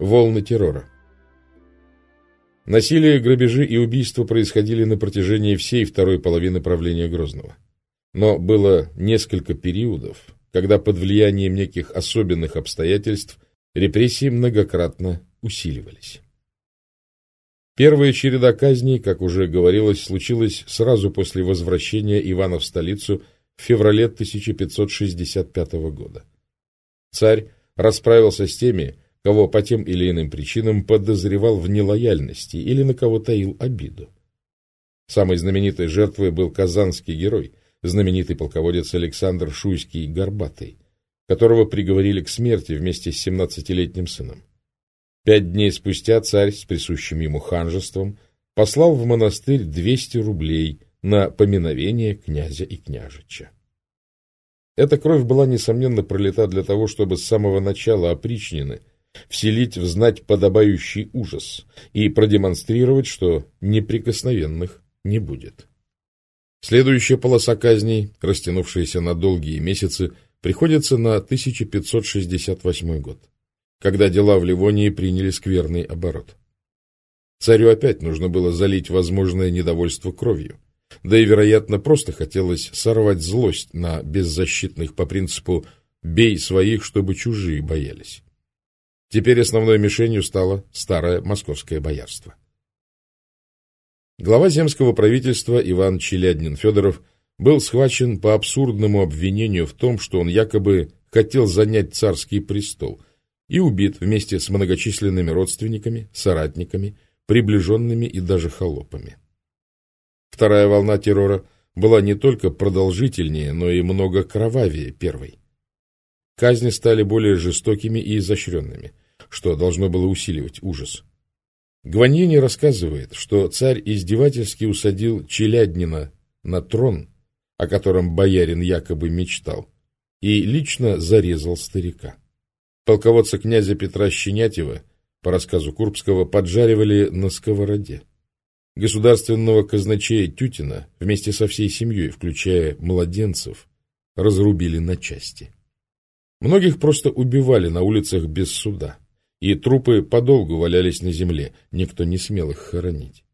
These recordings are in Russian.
Волны террора. Насилие, грабежи и убийства происходили на протяжении всей второй половины правления Грозного. Но было несколько периодов, когда под влиянием неких особенных обстоятельств репрессии многократно усиливались. Первая череда казней, как уже говорилось, случилась сразу после возвращения Ивана в столицу в феврале 1565 года. Царь расправился с теми, кого по тем или иным причинам подозревал в нелояльности или на кого таил обиду. Самой знаменитой жертвой был казанский герой, знаменитый полководец Александр Шуйский Горбатый, которого приговорили к смерти вместе с 17-летним сыном. Пять дней спустя царь с присущим ему ханжеством послал в монастырь 200 рублей на поминовение князя и княжича. Эта кровь была, несомненно, пролита для того, чтобы с самого начала опричнины вселить в знать подобающий ужас и продемонстрировать, что неприкосновенных не будет. Следующая полоса казней, растянувшаяся на долгие месяцы, приходится на 1568 год, когда дела в Ливонии приняли скверный оборот. Царю опять нужно было залить возможное недовольство кровью, да и, вероятно, просто хотелось сорвать злость на беззащитных по принципу «бей своих, чтобы чужие боялись». Теперь основной мишенью стало старое московское боярство. Глава земского правительства Иван Челяднин-Федоров был схвачен по абсурдному обвинению в том, что он якобы хотел занять царский престол, и убит вместе с многочисленными родственниками, соратниками, приближенными и даже холопами. Вторая волна террора была не только продолжительнее, но и много кровавее первой. Казни стали более жестокими и изощренными что должно было усиливать ужас. Гваньини рассказывает, что царь издевательски усадил Челяднина на трон, о котором боярин якобы мечтал, и лично зарезал старика. Полководца князя Петра Щенятьева, по рассказу Курбского, поджаривали на сковороде. Государственного казначея Тютина вместе со всей семьей, включая младенцев, разрубили на части. Многих просто убивали на улицах без суда и трупы подолгу валялись на земле, никто не смел их хоронить.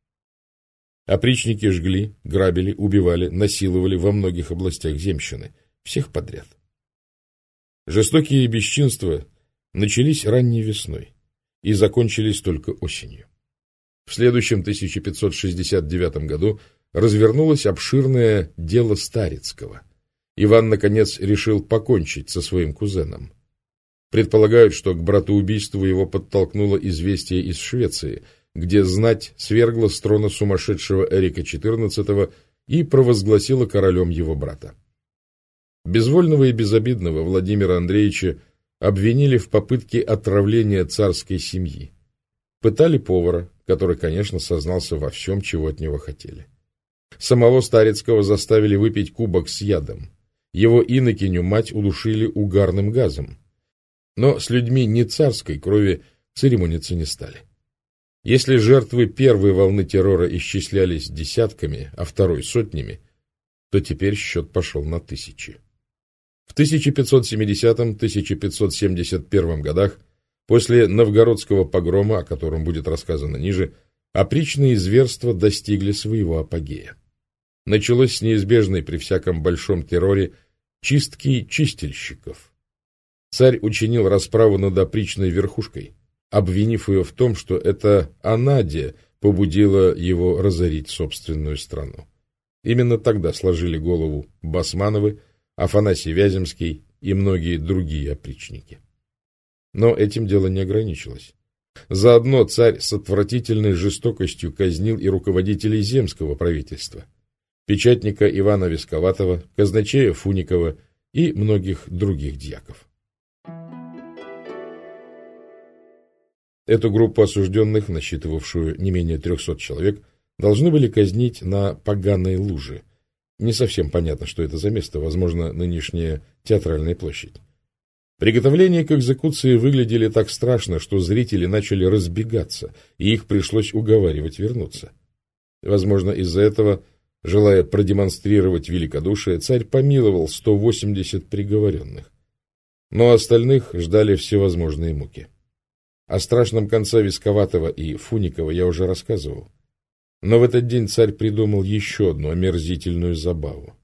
Опричники жгли, грабили, убивали, насиловали во многих областях земщины, всех подряд. Жестокие бесчинства начались ранней весной и закончились только осенью. В следующем 1569 году развернулось обширное дело Старицкого. Иван, наконец, решил покончить со своим кузеном. Предполагают, что к братоубийству его подтолкнуло известие из Швеции, где знать свергла с трона сумасшедшего Эрика XIV и провозгласила королем его брата. Безвольного и безобидного Владимира Андреевича обвинили в попытке отравления царской семьи. Пытали повара, который, конечно, сознался во всем, чего от него хотели. Самого Старецкого заставили выпить кубок с ядом. Его инокиню мать удушили угарным газом. Но с людьми не царской крови церемониться не стали. Если жертвы первой волны террора исчислялись десятками, а второй — сотнями, то теперь счет пошел на тысячи. В 1570-1571 годах, после новгородского погрома, о котором будет рассказано ниже, опричные зверства достигли своего апогея. Началось с неизбежной при всяком большом терроре чистки чистильщиков, Царь учинил расправу над опричной верхушкой, обвинив ее в том, что это Анадия побудила его разорить собственную страну. Именно тогда сложили голову Басмановы, Афанасий Вяземский и многие другие опричники. Но этим дело не ограничилось. Заодно царь с отвратительной жестокостью казнил и руководителей земского правительства, печатника Ивана Висковатого, казначея Фуникова и многих других дьяков. Эту группу осужденных, насчитывавшую не менее 300 человек, должны были казнить на поганой луже. Не совсем понятно, что это за место, возможно, нынешняя театральная площадь. Приготовления к экзекуции выглядели так страшно, что зрители начали разбегаться, и их пришлось уговаривать вернуться. Возможно, из-за этого, желая продемонстрировать великодушие, царь помиловал 180 приговоренных. Но остальных ждали всевозможные муки. О страшном конце Висковатого и Фуникова я уже рассказывал. Но в этот день царь придумал еще одну омерзительную забаву.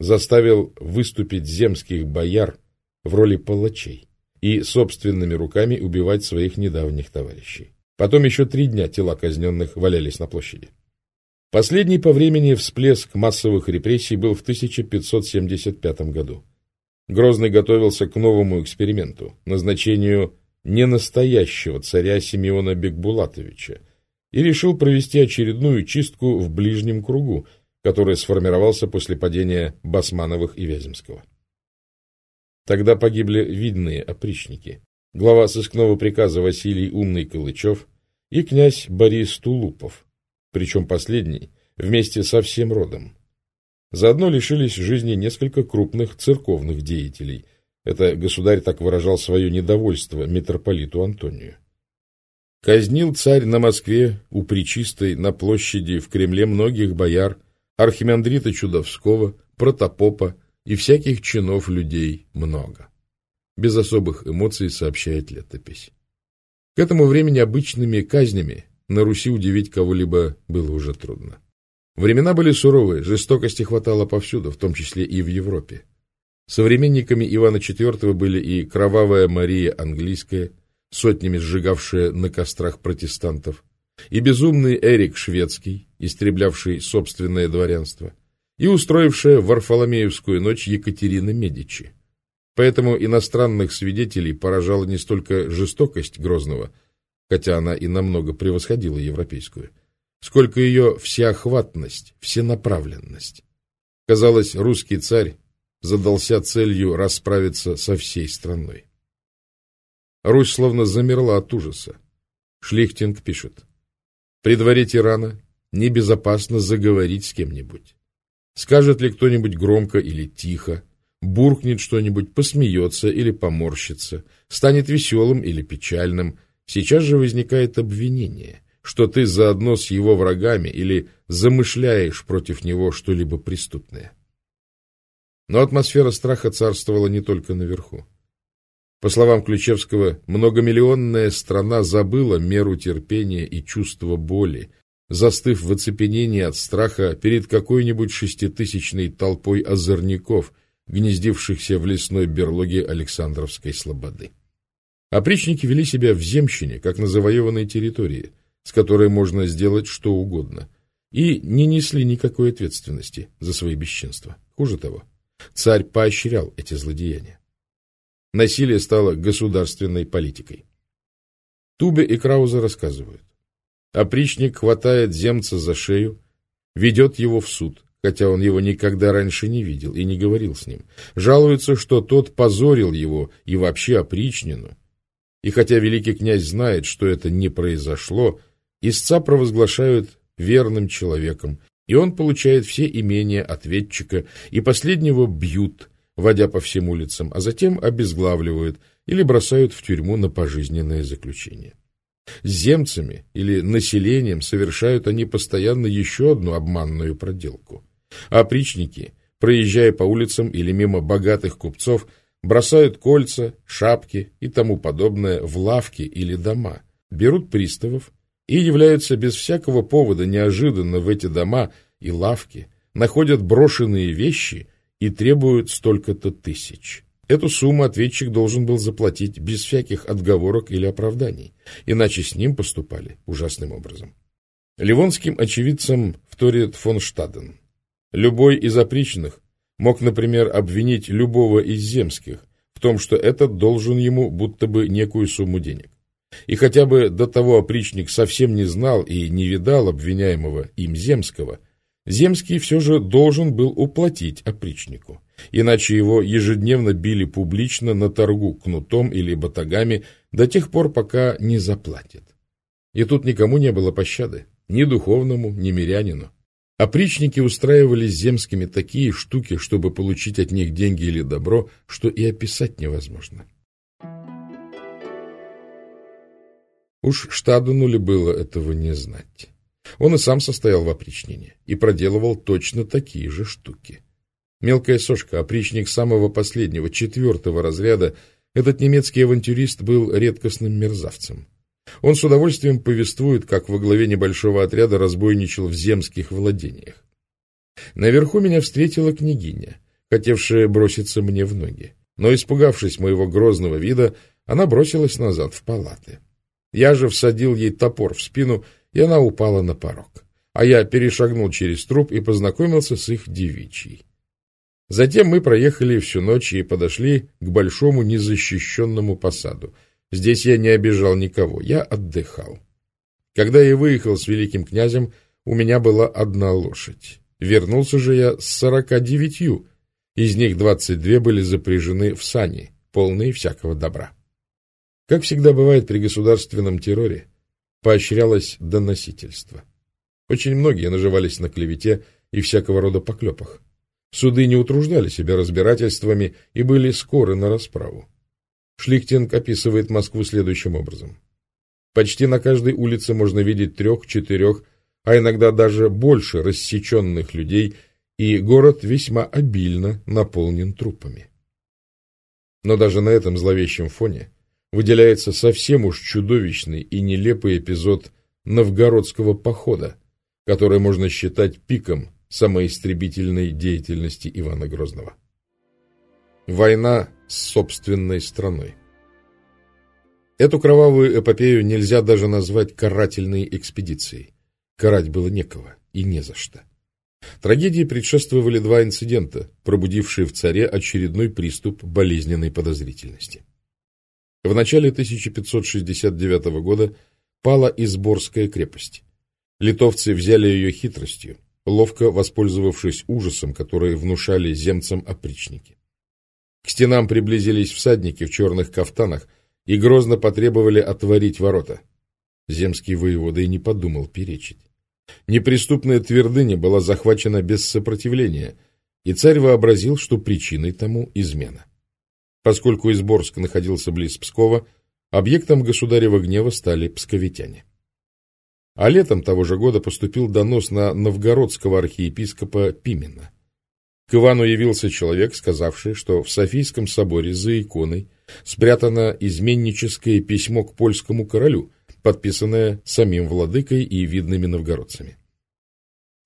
Заставил выступить земских бояр в роли палачей и собственными руками убивать своих недавних товарищей. Потом еще три дня тела казненных валялись на площади. Последний по времени всплеск массовых репрессий был в 1575 году. Грозный готовился к новому эксперименту, назначению ненастоящего царя Симеона Бекбулатовича, и решил провести очередную чистку в ближнем кругу, который сформировался после падения Басмановых и Вяземского. Тогда погибли видные опричники, глава сыскного приказа Василий Умный Калычев и князь Борис Тулупов, причем последний вместе со всем родом. Заодно лишились жизни несколько крупных церковных деятелей. Это государь так выражал свое недовольство митрополиту Антонию. Казнил царь на Москве у Пречистой на площади в Кремле многих бояр, архимандрита Чудовского, протопопа и всяких чинов людей много. Без особых эмоций сообщает летопись. К этому времени обычными казнями на Руси удивить кого-либо было уже трудно. Времена были суровые, жестокости хватало повсюду, в том числе и в Европе. Современниками Ивана IV были и кровавая Мария Английская, сотнями сжигавшая на кострах протестантов, и безумный Эрик Шведский, истреблявший собственное дворянство, и устроившая Варфоломеевскую ночь Екатерина Медичи. Поэтому иностранных свидетелей поражала не столько жестокость Грозного, хотя она и намного превосходила европейскую, сколько ее всеохватность, всенаправленность. Казалось, русский царь задался целью расправиться со всей страной. Русь словно замерла от ужаса. Шлихтинг пишет. При дворе тирана небезопасно заговорить с кем-нибудь. Скажет ли кто-нибудь громко или тихо, буркнет что-нибудь, посмеется или поморщится, станет веселым или печальным. Сейчас же возникает обвинение, что ты заодно с его врагами или замышляешь против него что-либо преступное. Но атмосфера страха царствовала не только наверху. По словам Ключевского, многомиллионная страна забыла меру терпения и чувства боли, застыв в оцепенении от страха перед какой-нибудь шеститысячной толпой озорников, гнездившихся в лесной берлоге Александровской слободы. Опричники вели себя в земщине, как на завоеванной территории, с которой можно сделать что угодно, и не несли никакой ответственности за свои бесчинства. Хуже того, царь поощрял эти злодеяния. Насилие стало государственной политикой. Тубе и Крауза рассказывают. Опричник хватает земца за шею, ведет его в суд, хотя он его никогда раньше не видел и не говорил с ним. Жалуется, что тот позорил его и вообще опричнину. И хотя великий князь знает, что это не произошло, истца провозглашают верным человеком, и он получает все имения ответчика, и последнего бьют, водя по всем улицам, а затем обезглавливают или бросают в тюрьму на пожизненное заключение. С земцами или населением совершают они постоянно еще одну обманную проделку. Опричники, проезжая по улицам или мимо богатых купцов, бросают кольца, шапки и тому подобное в лавки или дома, берут приставов и являются без всякого повода неожиданно в эти дома и лавки, находят брошенные вещи и требуют столько-то тысяч. Эту сумму ответчик должен был заплатить без всяких отговорок или оправданий, иначе с ним поступали ужасным образом. Ливонским очевидцам вторит фон Штаден. Любой из опричных мог, например, обвинить любого из земских в том, что этот должен ему будто бы некую сумму денег. И хотя бы до того опричник совсем не знал и не видал обвиняемого им земского – Земский все же должен был уплатить опричнику, иначе его ежедневно били публично на торгу кнутом или батагами до тех пор, пока не заплатит. И тут никому не было пощады, ни духовному, ни мирянину. Опричники устраивали с земскими такие штуки, чтобы получить от них деньги или добро, что и описать невозможно. Уж Штадуну ли было этого не знать? Он и сам состоял в опричнине и проделывал точно такие же штуки. Мелкая сошка, опричник самого последнего, четвертого разряда, Этот немецкий авантюрист был редкостным мерзавцем. Он с удовольствием повествует, как во главе небольшого отряда разбойничал в земских владениях. Наверху меня встретила княгиня, хотевшая броситься мне в ноги. Но, испугавшись моего грозного вида, она бросилась назад в палаты. Я же всадил ей топор в спину, и она упала на порог. А я перешагнул через труп и познакомился с их девичьей. Затем мы проехали всю ночь и подошли к большому незащищенному посаду. Здесь я не обижал никого, я отдыхал. Когда я выехал с великим князем, у меня была одна лошадь. Вернулся же я с сорока девятью, из них двадцать две были запряжены в сани, полные всякого добра. Как всегда бывает при государственном терроре, поощрялось доносительство. Очень многие наживались на клевете и всякого рода поклепах. Суды не утруждали себя разбирательствами и были скоры на расправу. Шлихтинг описывает Москву следующим образом. Почти на каждой улице можно видеть трех-четырех, а иногда даже больше рассеченных людей, и город весьма обильно наполнен трупами. Но даже на этом зловещем фоне выделяется совсем уж чудовищный и нелепый эпизод новгородского похода, который можно считать пиком самоистребительной деятельности Ивана Грозного. Война с собственной страной. Эту кровавую эпопею нельзя даже назвать карательной экспедицией. Карать было некого и не за что. Трагедии предшествовали два инцидента, пробудившие в царе очередной приступ болезненной подозрительности. В начале 1569 года пала Изборская крепость. Литовцы взяли ее хитростью, ловко воспользовавшись ужасом, который внушали земцам опричники. К стенам приблизились всадники в черных кафтанах и грозно потребовали отворить ворота. Земский воевода и не подумал перечить. Неприступная твердыня была захвачена без сопротивления, и царь вообразил, что причиной тому измена. Поскольку Изборск находился близ Пскова, объектом государева гнева стали псковитяне. А летом того же года поступил донос на новгородского архиепископа Пимена. К Ивану явился человек, сказавший, что в Софийском соборе за иконой спрятано изменническое письмо к польскому королю, подписанное самим владыкой и видными новгородцами.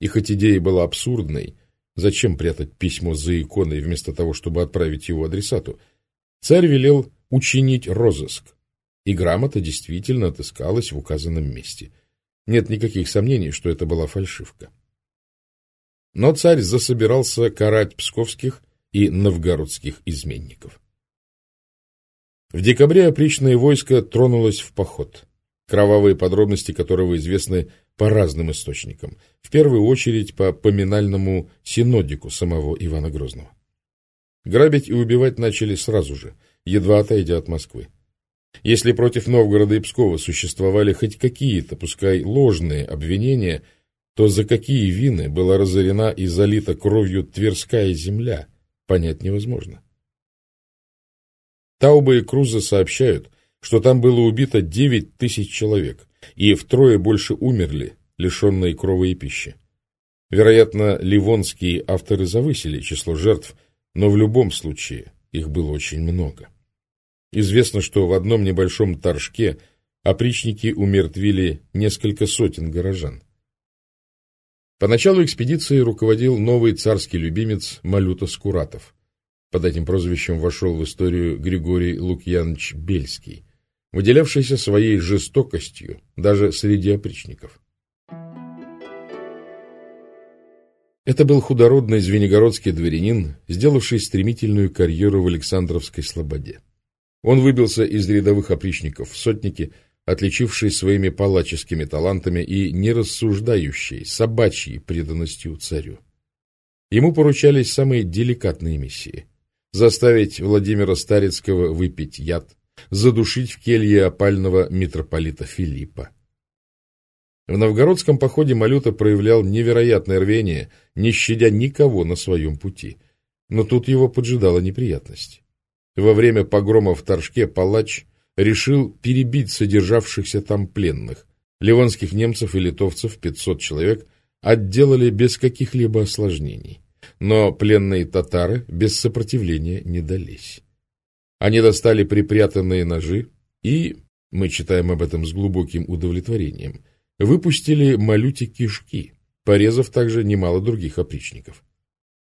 И хоть идея была абсурдной, зачем прятать письмо за иконой вместо того, чтобы отправить его адресату, царь велел учинить розыск, и грамота действительно отыскалась в указанном месте – нет никаких сомнений, что это была фальшивка. Но царь засобирался карать псковских и новгородских изменников. В декабре опричное войско тронулось в поход, кровавые подробности которого известны по разным источникам, в первую очередь по поминальному синодику самого Ивана Грозного. Грабить и убивать начали сразу же, едва отойдя от Москвы. Если против Новгорода и Пскова существовали хоть какие-то, пускай ложные обвинения, то за какие вины была разорена и залита кровью Тверская земля, понять невозможно. Тауба и Круза сообщают, что там было убито 9 тысяч человек, и втрое больше умерли, лишенные крови и пищи. Вероятно, ливонские авторы завысили число жертв, но в любом случае их было очень много. Известно, что в одном небольшом торжке опричники умертвили несколько сотен горожан. Поначалу экспедицией руководил новый царский любимец Малюта Скуратов. Под этим прозвищем вошел в историю Григорий Лукьянович Бельский, выделявшийся своей жестокостью даже среди опричников. Это был худородный звенигородский дворянин, сделавший стремительную карьеру в Александровской слободе. Он выбился из рядовых опричников в сотники, отличившись своими палаческими талантами и нерассуждающей, собачьей преданностью царю. Ему поручались самые деликатные миссии. Заставить Владимира Старицкого выпить яд, задушить в келье опального митрополита Филиппа. В новгородском походе Малюта проявлял невероятное рвение, не щадя никого на своем пути. Но тут его поджидала неприятность. Во время погрома в Торжке палач решил перебить содержавшихся там пленных. Ливонских немцев и литовцев 500 человек отделали без каких-либо осложнений. Но пленные татары без сопротивления не дались. Они достали припрятанные ножи и, мы читаем об этом с глубоким удовлетворением, выпустили малюте кишки, порезав также немало других опричников.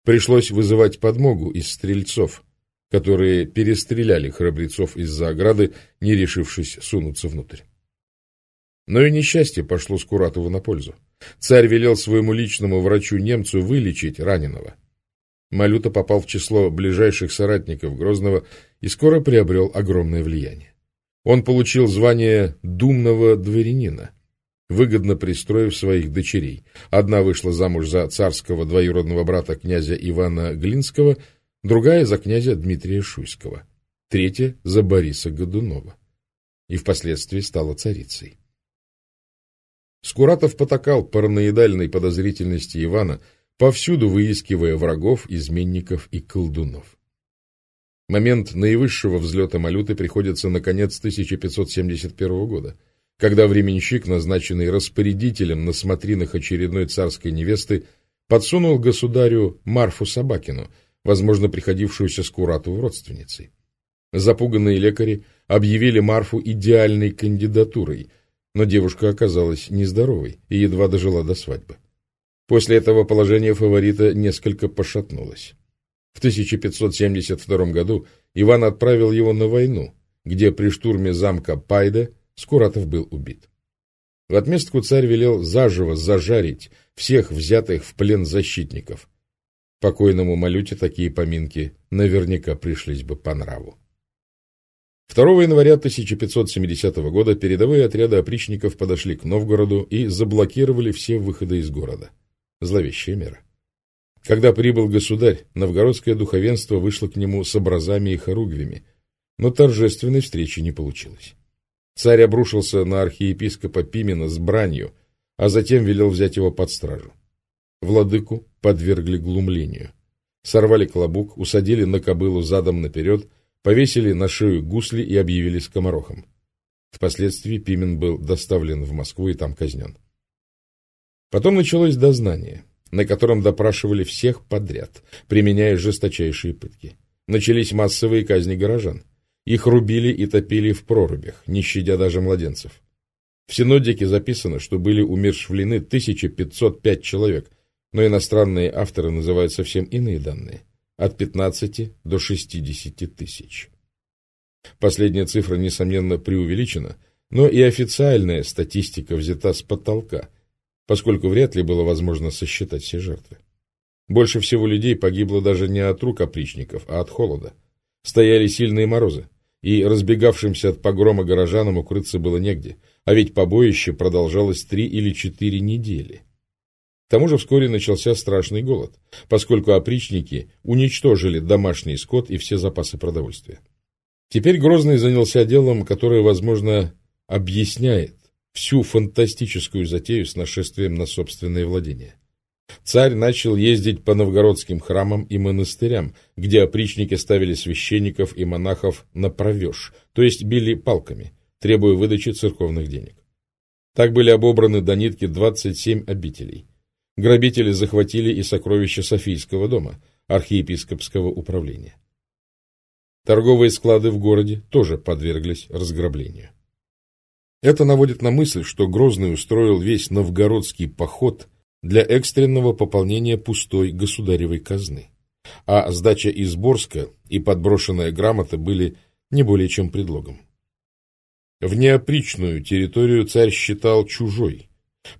Пришлось вызывать подмогу из стрельцов, которые перестреляли храбрецов из-за ограды, не решившись сунуться внутрь. Но и несчастье пошло Скуратову на пользу. Царь велел своему личному врачу-немцу вылечить раненого. Малюта попал в число ближайших соратников Грозного и скоро приобрел огромное влияние. Он получил звание думного дворянина, выгодно пристроив своих дочерей. Одна вышла замуж за царского двоюродного брата князя Ивана Глинского, другая за князя Дмитрия Шуйского, третья за Бориса Годунова и впоследствии стала царицей. Скуратов потакал параноидальной подозрительности Ивана, повсюду выискивая врагов, изменников и колдунов. Момент наивысшего взлета Малюты приходится на конец 1571 года, когда временщик, назначенный распорядителем на смотринах очередной царской невесты, подсунул государю Марфу Собакину, возможно, приходившуюся Скуратову родственницей. Запуганные лекари объявили Марфу идеальной кандидатурой – но девушка оказалась нездоровой и едва дожила до свадьбы. После этого положение фаворита несколько пошатнулось. В 1572 году Иван отправил его на войну, где при штурме замка Пайда Скуратов был убит. В отместку царь велел заживо зажарить всех взятых в плен защитников. Покойному Малюте такие поминки наверняка пришлись бы по нраву. 2 января 1570 года передовые отряды опричников подошли к Новгороду и заблокировали все выходы из города. Зловещая мера. Когда прибыл государь, новгородское духовенство вышло к нему с образами и хоругвями, но торжественной встречи не получилось. Царь обрушился на архиепископа Пимена с бранью, а затем велел взять его под стражу. Владыку подвергли глумлению. Сорвали клобук, усадили на кобылу задом наперед — повесили на шею гусли и объявили скоморохом. Впоследствии Пимен был доставлен в Москву и там казнен. Потом началось дознание, на котором допрашивали всех подряд, применяя жесточайшие пытки. Начались массовые казни горожан. Их рубили и топили в прорубях, не щадя даже младенцев. В синодике записано, что были умершвлены 1505 человек, но иностранные авторы называют совсем иные данные от 15 до 60 тысяч. Последняя цифра, несомненно, преувеличена, но и официальная статистика взята с потолка, поскольку вряд ли было возможно сосчитать все жертвы. Больше всего людей погибло даже не от рук опричников, а от холода. Стояли сильные морозы, и разбегавшимся от погрома горожанам укрыться было негде, а ведь побоище продолжалось три или четыре недели. К тому же вскоре начался страшный голод, поскольку опричники уничтожили домашний скот и все запасы продовольствия. Теперь Грозный занялся делом, которое, возможно, объясняет всю фантастическую затею с нашествием на собственные владения. Царь начал ездить по новгородским храмам и монастырям, где опричники ставили священников и монахов на провеж, то есть били палками, требуя выдачи церковных денег. Так были обобраны до нитки 27 обителей. Грабители захватили и сокровища Софийского дома, архиепископского управления. Торговые склады в городе тоже подверглись разграблению. Это наводит на мысль, что Грозный устроил весь новгородский поход для экстренного пополнения пустой государевой казны, а сдача из Борска и подброшенная грамота были не более чем предлогом. В неопричную территорию царь считал чужой,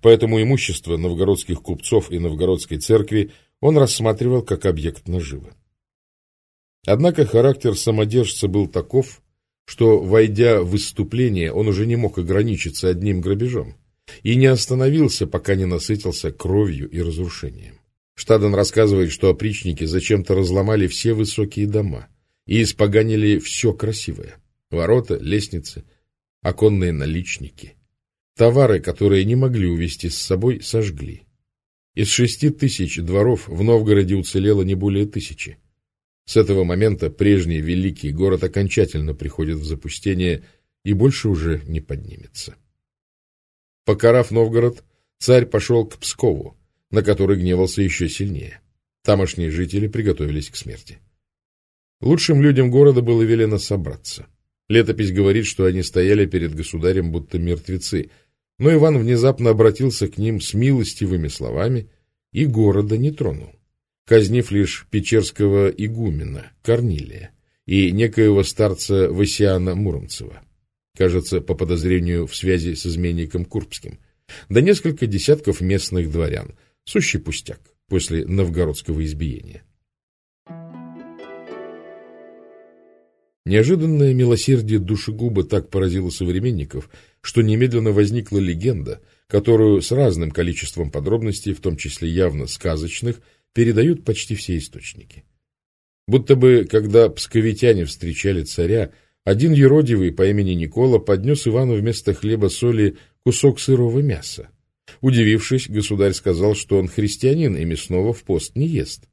Поэтому имущество новгородских купцов и новгородской церкви он рассматривал как объект наживы. Однако характер самодержца был таков, что, войдя в выступление, он уже не мог ограничиться одним грабежом и не остановился, пока не насытился кровью и разрушением. Штаден рассказывает, что опричники зачем-то разломали все высокие дома и испоганили все красивое — ворота, лестницы, оконные наличники — Товары, которые не могли увезти с собой, сожгли. Из шести тысяч дворов в Новгороде уцелело не более тысячи. С этого момента прежний великий город окончательно приходит в запустение и больше уже не поднимется. Покарав Новгород, царь пошел к Пскову, на который гневался еще сильнее. Тамошние жители приготовились к смерти. Лучшим людям города было велено собраться. Летопись говорит, что они стояли перед государем будто мертвецы, но Иван внезапно обратился к ним с милостивыми словами и города не тронул, казнив лишь печерского игумена Корнилия и некоего старца Васиана Муромцева, кажется, по подозрению в связи с изменником Курбским, да несколько десятков местных дворян, сущий пустяк после новгородского избиения. Неожиданное милосердие душегуба так поразило современников, что немедленно возникла легенда, которую с разным количеством подробностей, в том числе явно сказочных, передают почти все источники. Будто бы, когда псковитяне встречали царя, один еродивый по имени Никола поднес Ивану вместо хлеба-соли кусок сырого мяса. Удивившись, государь сказал, что он христианин и мясного в пост не ест.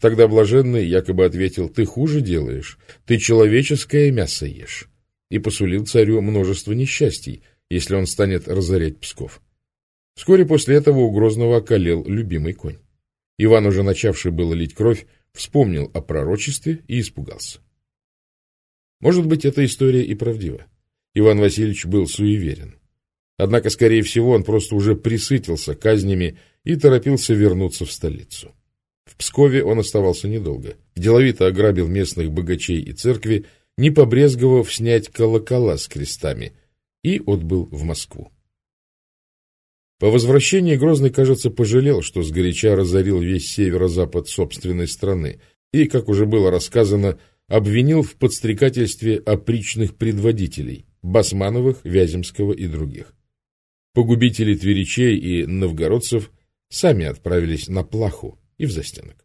Тогда блаженный якобы ответил, ты хуже делаешь, ты человеческое мясо ешь, и посулил царю множество несчастий, если он станет разорять Псков. Вскоре после этого у Грозного околел любимый конь. Иван, уже начавший было лить кровь, вспомнил о пророчестве и испугался. Может быть, эта история и правдива. Иван Васильевич был суеверен. Однако, скорее всего, он просто уже присытился казнями и торопился вернуться в столицу. В Пскове он оставался недолго. Деловито ограбил местных богачей и церкви, не побрезговав снять колокола с крестами, и отбыл в Москву. По возвращении Грозный, кажется, пожалел, что сгоряча разорил весь северо-запад собственной страны и, как уже было рассказано, обвинил в подстрекательстве опричных предводителей – Басмановых, Вяземского и других. Погубители тверичей и новгородцев сами отправились на плаху, и в застенок.